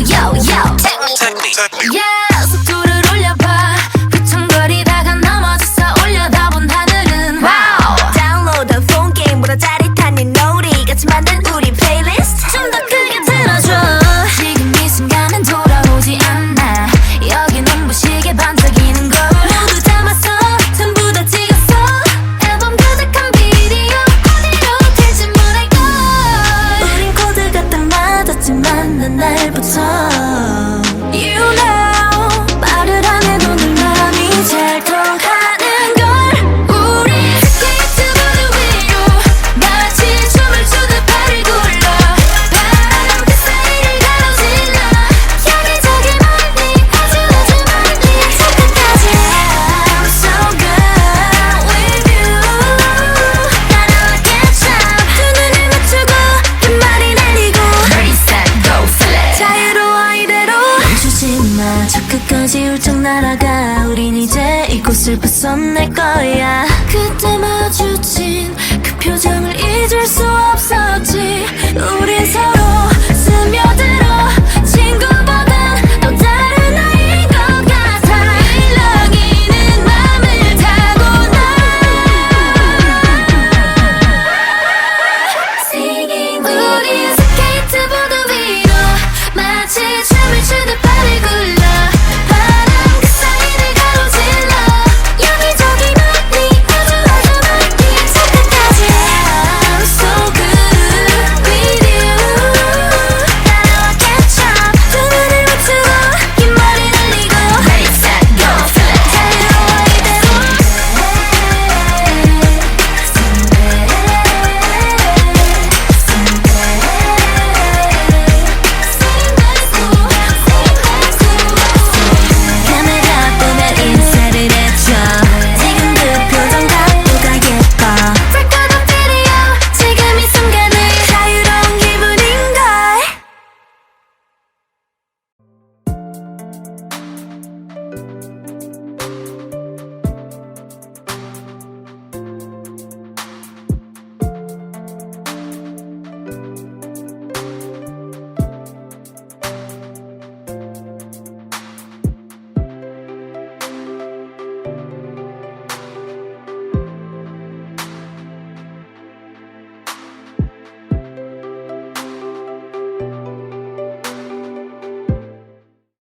yo yo Take me yeah. the night sun 우린 이제 이곳을 벗어날 거야. 그때 마주친 그 표정을 잊을 수